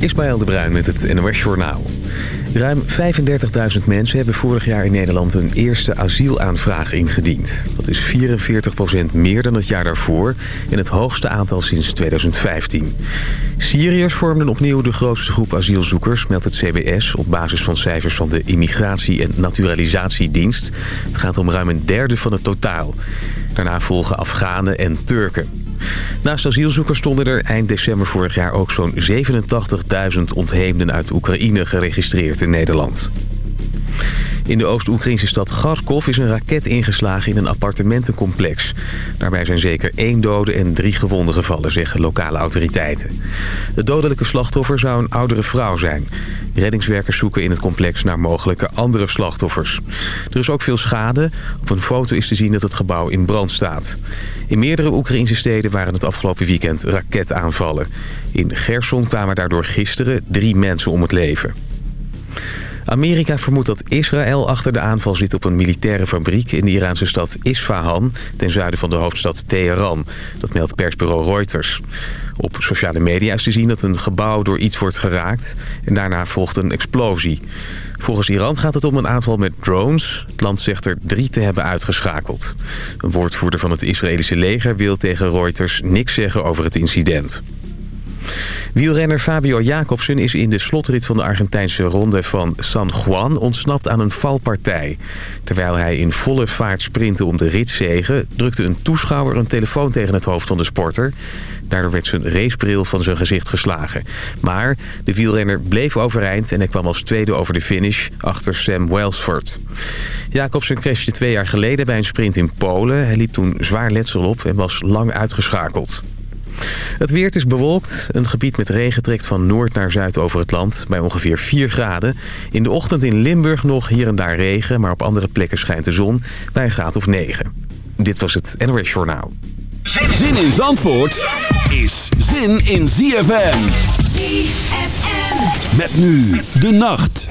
Ismaël de Bruin met het NOS Journaal. Ruim 35.000 mensen hebben vorig jaar in Nederland een eerste asielaanvraag ingediend. Dat is 44% meer dan het jaar daarvoor en het hoogste aantal sinds 2015. Syriërs vormden opnieuw de grootste groep asielzoekers, meldt het CBS... op basis van cijfers van de Immigratie- en Naturalisatiedienst. Het gaat om ruim een derde van het totaal. Daarna volgen Afghanen en Turken. Naast asielzoekers stonden er eind december vorig jaar ook zo'n 87.000 ontheemden uit Oekraïne geregistreerd in Nederland. In de Oost-Oekraïnse stad Kharkov is een raket ingeslagen in een appartementencomplex. Daarbij zijn zeker één dode en drie gewonden gevallen, zeggen lokale autoriteiten. Het dodelijke slachtoffer zou een oudere vrouw zijn. Reddingswerkers zoeken in het complex naar mogelijke andere slachtoffers. Er is ook veel schade. Op een foto is te zien dat het gebouw in brand staat. In meerdere Oekraïnse steden waren het afgelopen weekend raketaanvallen. In Gerson kwamen daardoor gisteren drie mensen om het leven. Amerika vermoedt dat Israël achter de aanval zit op een militaire fabriek in de Iraanse stad Isfahan, ten zuiden van de hoofdstad Teheran. Dat meldt persbureau Reuters. Op sociale media is te zien dat een gebouw door iets wordt geraakt en daarna volgt een explosie. Volgens Iran gaat het om een aanval met drones. Het land zegt er drie te hebben uitgeschakeld. Een woordvoerder van het Israëlische leger wil tegen Reuters niks zeggen over het incident. Wielrenner Fabio Jacobsen is in de slotrit van de Argentijnse ronde van San Juan ontsnapt aan een valpartij. Terwijl hij in volle vaart sprintte om de ritzegen... drukte een toeschouwer een telefoon tegen het hoofd van de sporter. Daardoor werd zijn racebril van zijn gezicht geslagen. Maar de wielrenner bleef overeind en hij kwam als tweede over de finish achter Sam Welsford. Jacobsen crashte twee jaar geleden bij een sprint in Polen. Hij liep toen zwaar letsel op en was lang uitgeschakeld. Het weer is bewolkt. Een gebied met regen trekt van noord naar zuid over het land. Bij ongeveer 4 graden. In de ochtend in Limburg nog hier en daar regen. Maar op andere plekken schijnt de zon bij een graad of 9. Dit was het NOS Journaal. Zin in Zandvoort is zin in ZFM. ZFM. Met nu de nacht.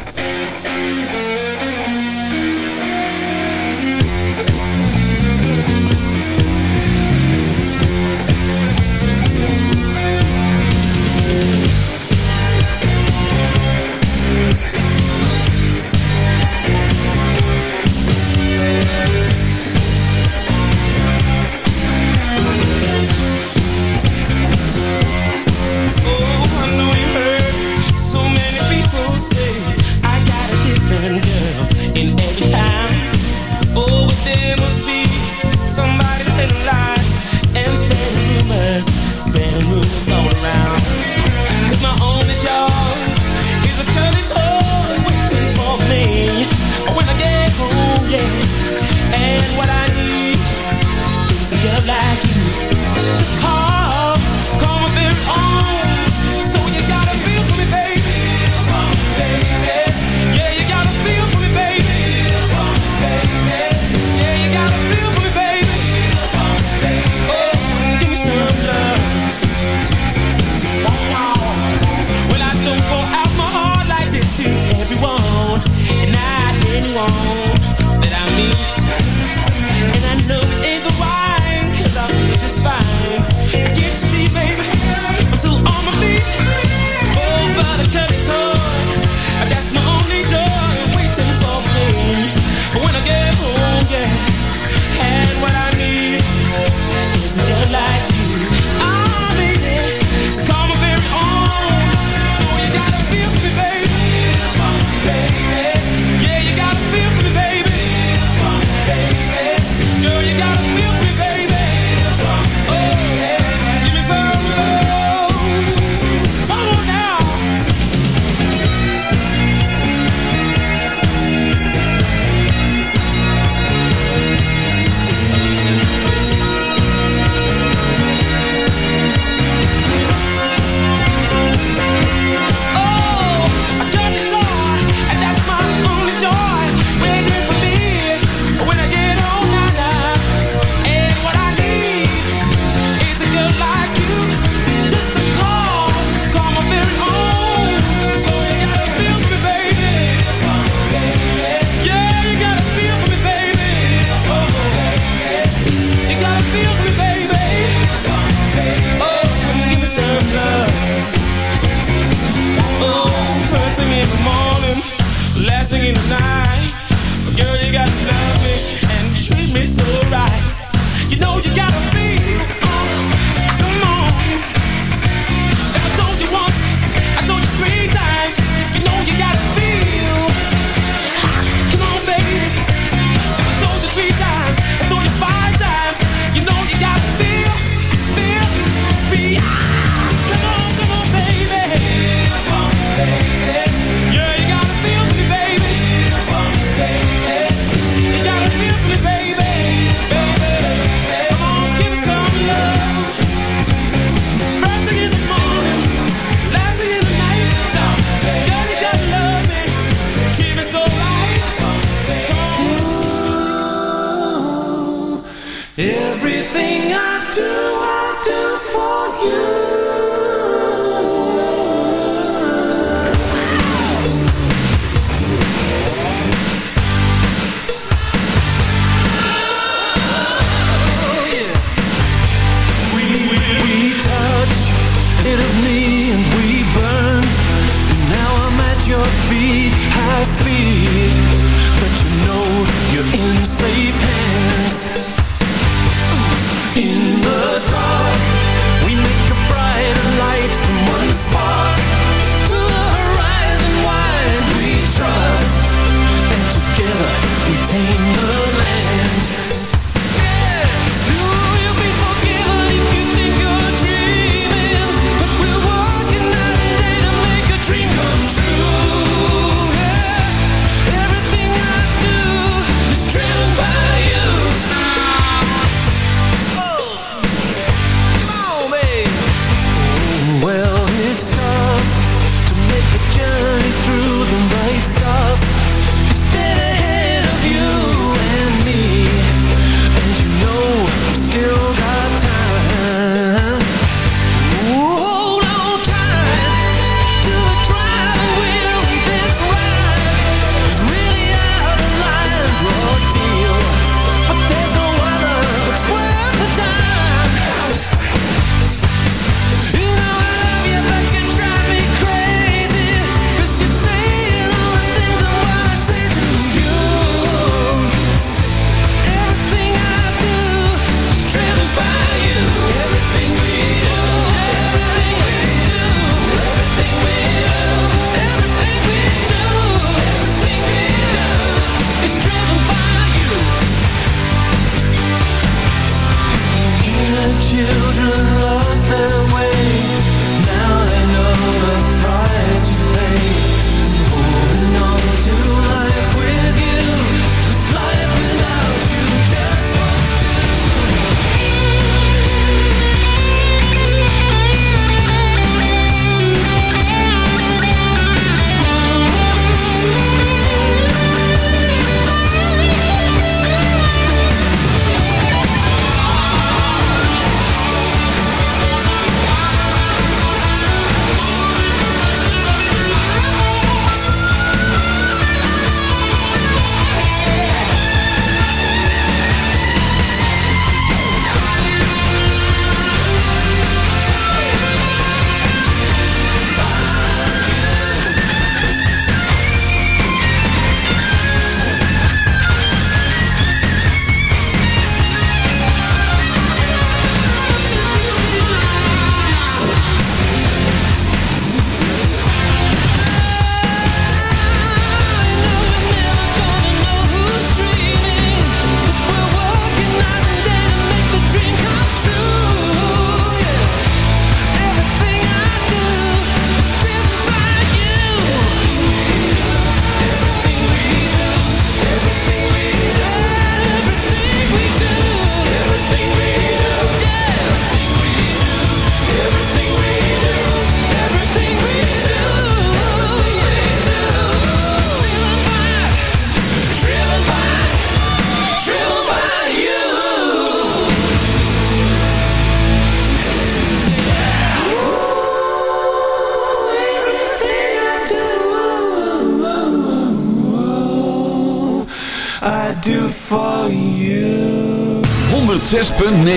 106.9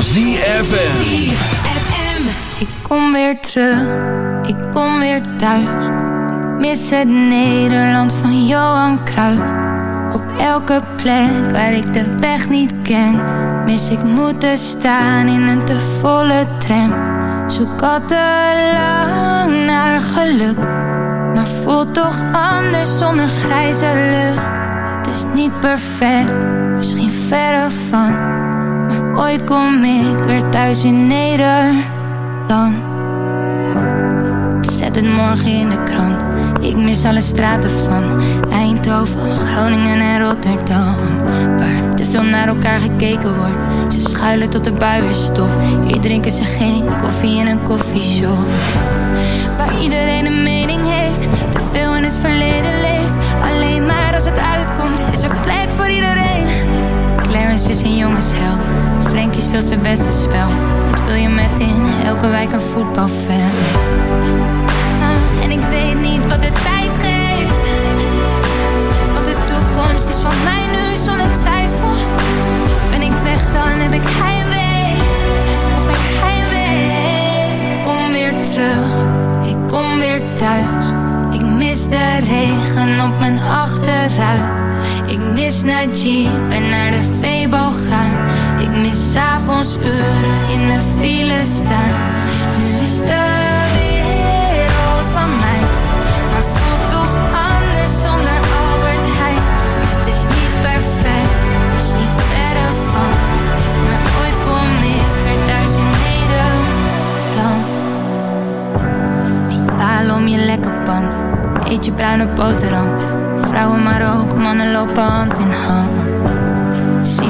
ZFN Ik kom weer terug, ik kom weer thuis Mis het Nederland van Johan Cruijff. Op elke plek waar ik de weg niet ken, mis ik moeten staan in een te volle tram. Zoek al te lang naar geluk, maar voelt toch anders zonder grijze lucht. Het is niet perfect, misschien verre van, ooit kom ik weer thuis in Nederland. Zet het morgen in de krant. Ik mis alle straten van Eindhoven, Groningen en Rotterdam. Waar te veel naar elkaar gekeken wordt. Ze schuilen tot de bui weer stopt. Hier drinken ze geen koffie in een koffieshop. Waar iedereen een mening heeft. Te veel in het verleden leeft. Alleen maar als het uitkomt, is er plek voor iedereen. Clarence is een jongenshel. Frankie speelt zijn beste spel. Dat wil je met in elke wijk een voetbalfan. Ah, en ik weet niet wat de tijd geeft. Want de toekomst is van mij nu zonder twijfel. Ben ik weg, dan heb ik heimwee. Toch ben ik heimwee. Kom weer terug, ik kom weer thuis. Ik mis de regen op mijn achteruit. Ik mis naar Jeep en naar de Febo gaan. Mis avonds uren in de file staan. Nu is de wereld van mij. Maar voelt toch anders zonder Albert Heijn. Het is niet perfect, misschien verre van. Maar ooit kom ik weer thuis in Nederland. Niet palen om je lekker pand. Eet je bruine boterham. Vrouwen maar ook, mannen lopen hand in hand.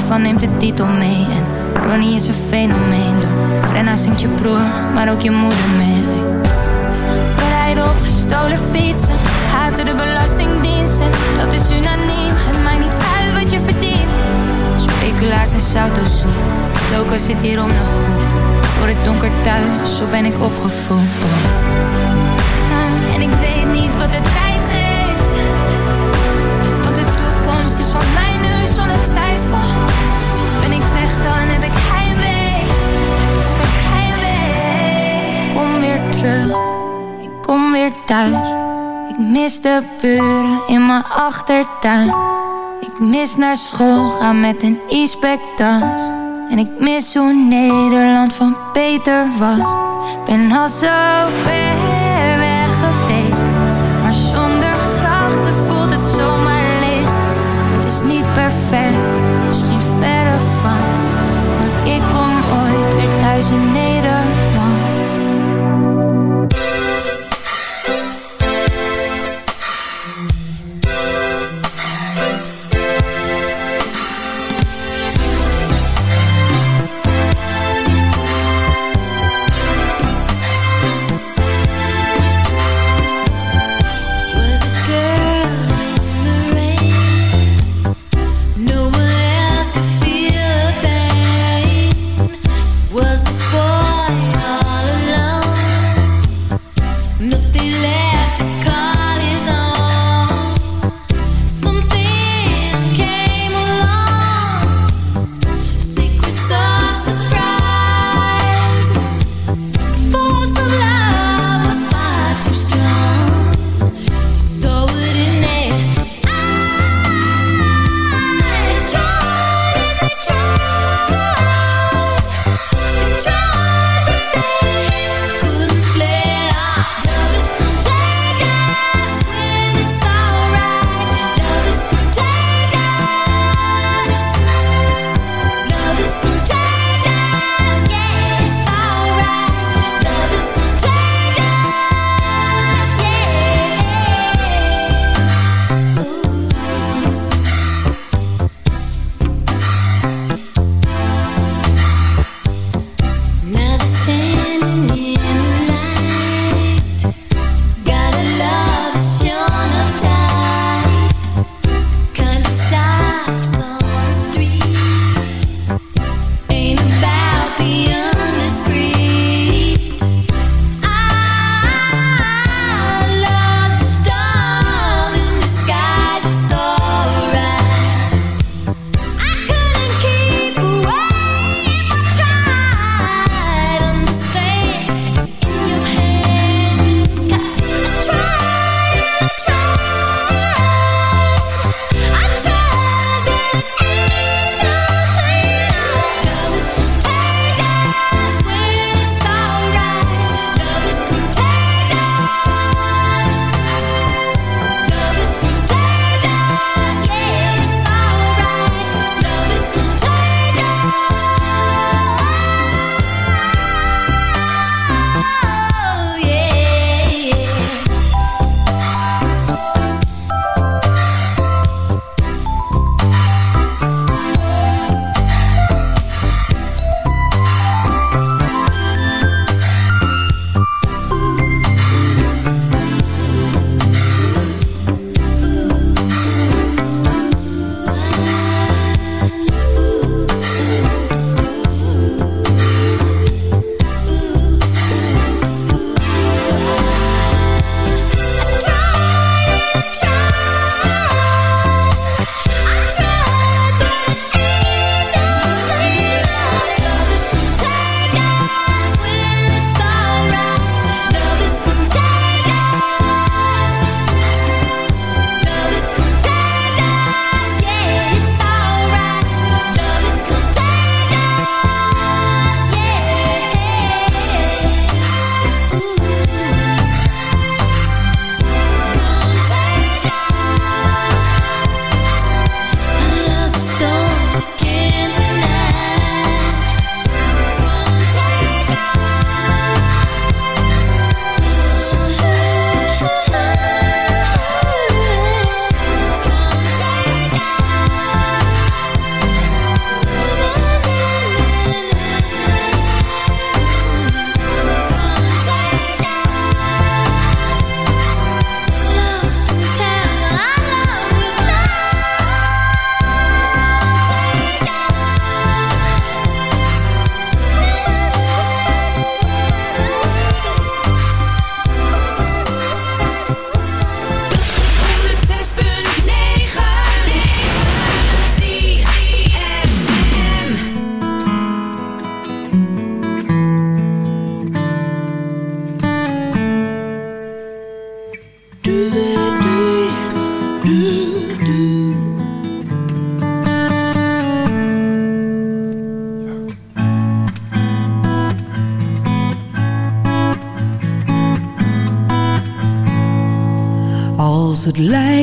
Sifan neemt de titel mee en Ronnie is een fenomeen. Door Frenna zingt je broer, maar ook je moeder mee. Rijden op gestolen fietsen, haten de belastingdiensten. Dat is unaniem, het maakt niet uit wat je verdient. Speculaas en sautosoep, Doka zit hier om de hoek. Voor het donker thuis, zo ben ik opgevoed. Ah, En ik weet niet wat de tijd ik kom weer thuis. Ik mis de buren in mijn achtertuin. Ik mis naar school gaan met een e-spectas. En ik mis hoe Nederland van Peter was. Ben al zo ver weg geweest. Maar zonder grachten voelt het zomaar leeg. Het is niet perfect, misschien verre van. Maar ik kom ooit weer thuis in Nederland.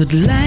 het lijkt.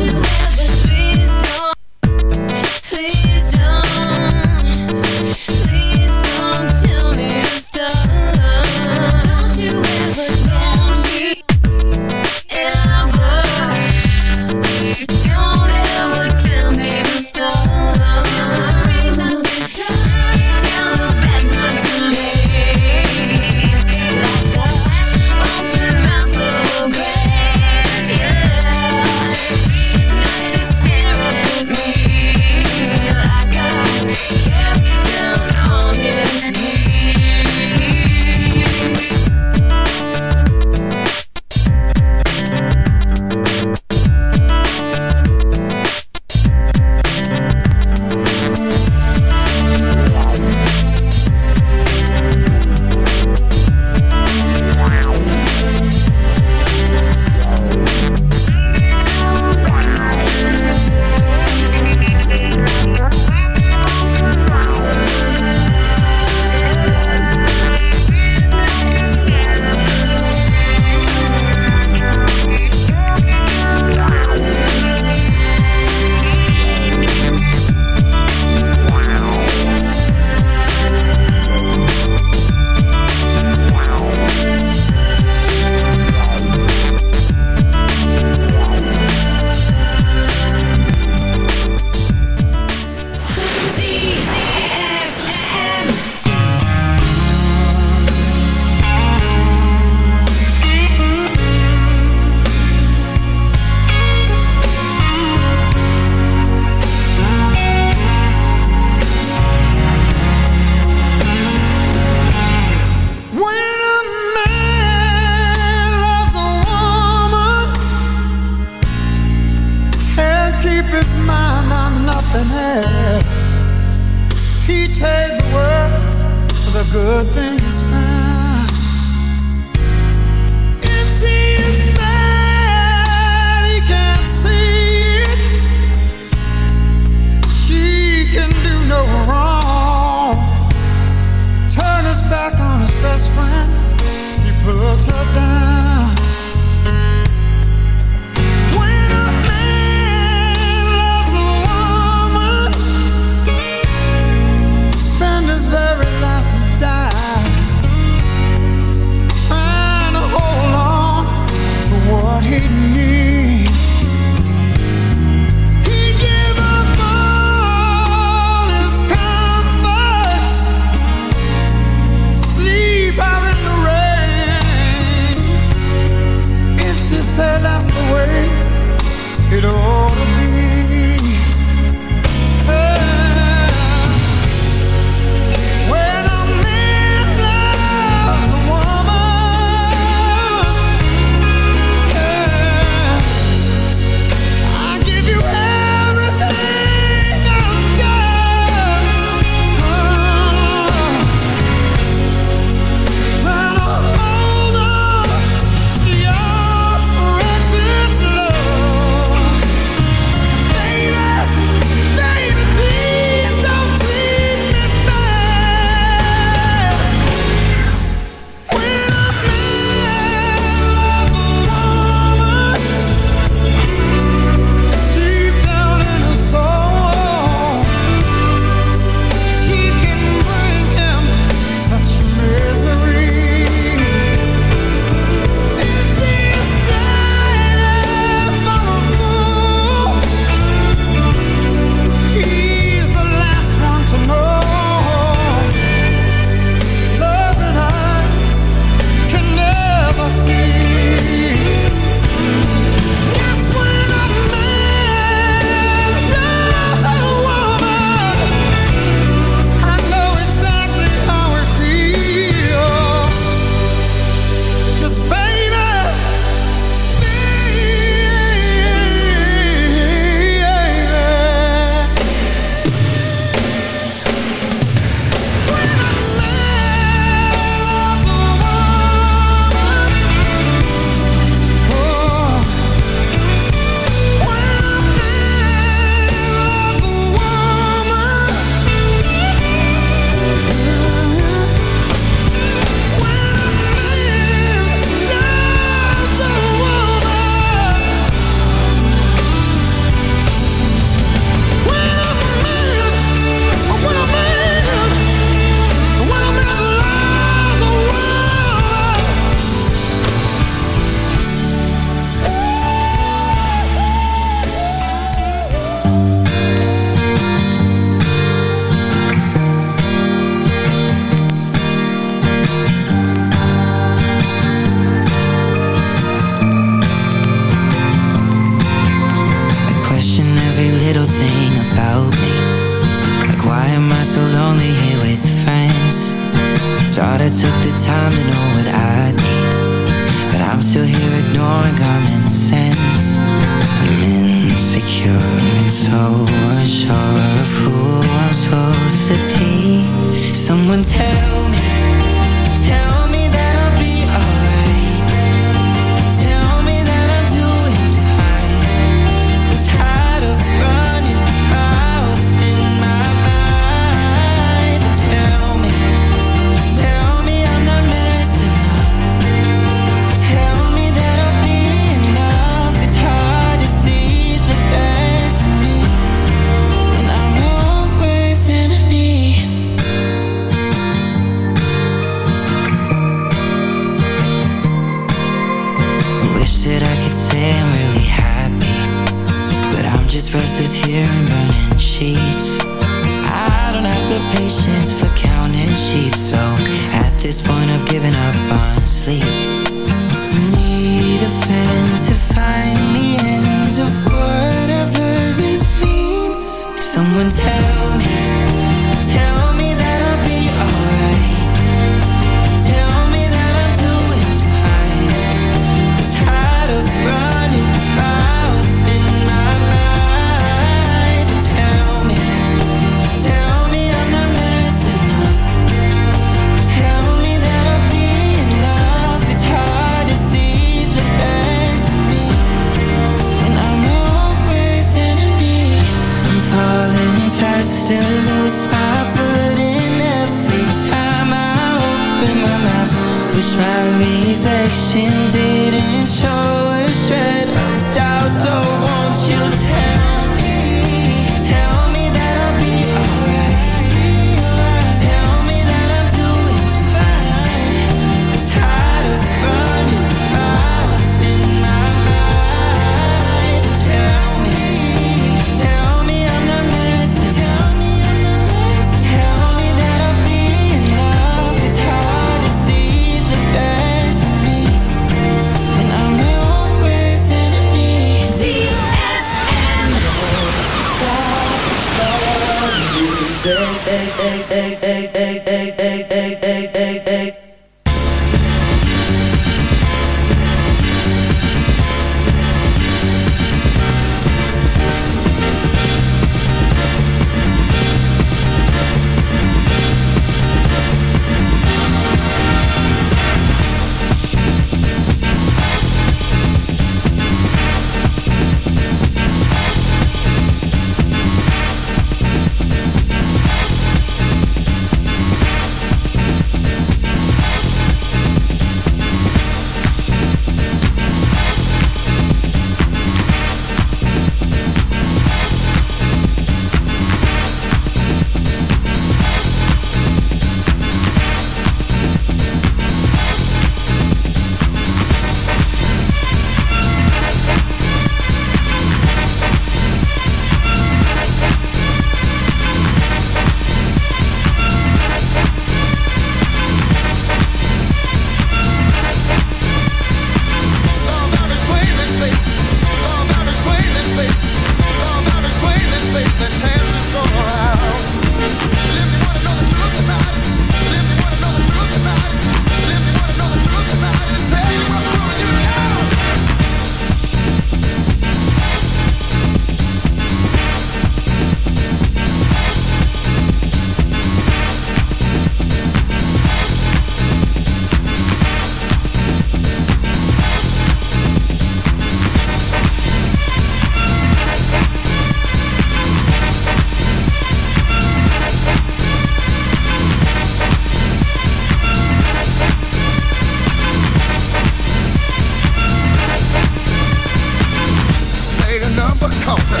counter.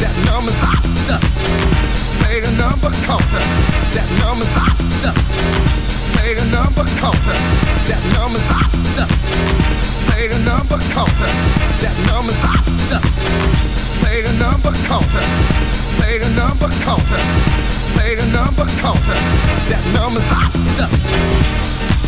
That number hot. Play the number counter. That number. hotter. Play the number counter. That number. hotter. Play the number counter. That number hot. Play the number counter. Play the number counter. Play the number counter. That number's hotter.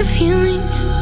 a feeling.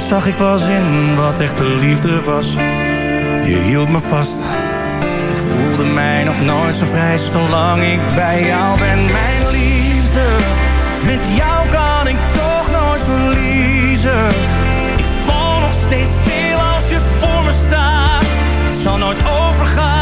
Zag ik pas in wat echte liefde was. Je hield me vast. Ik voelde mij nog nooit zo vrij zolang ik bij jou ben. Mijn liefde, met jou kan ik toch nooit verliezen. Ik val nog steeds stil als je voor me staat. Het zal nooit overgaan,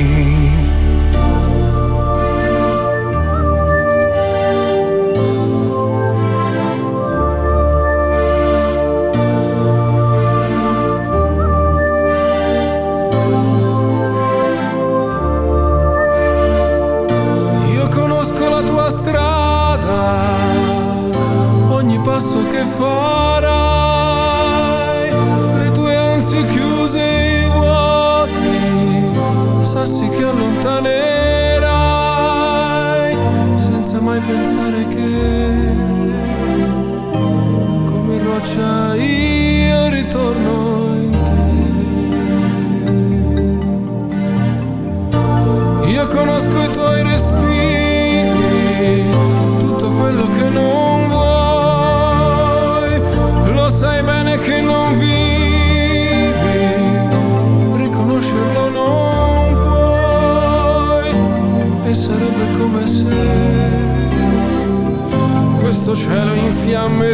Cielo in fiamme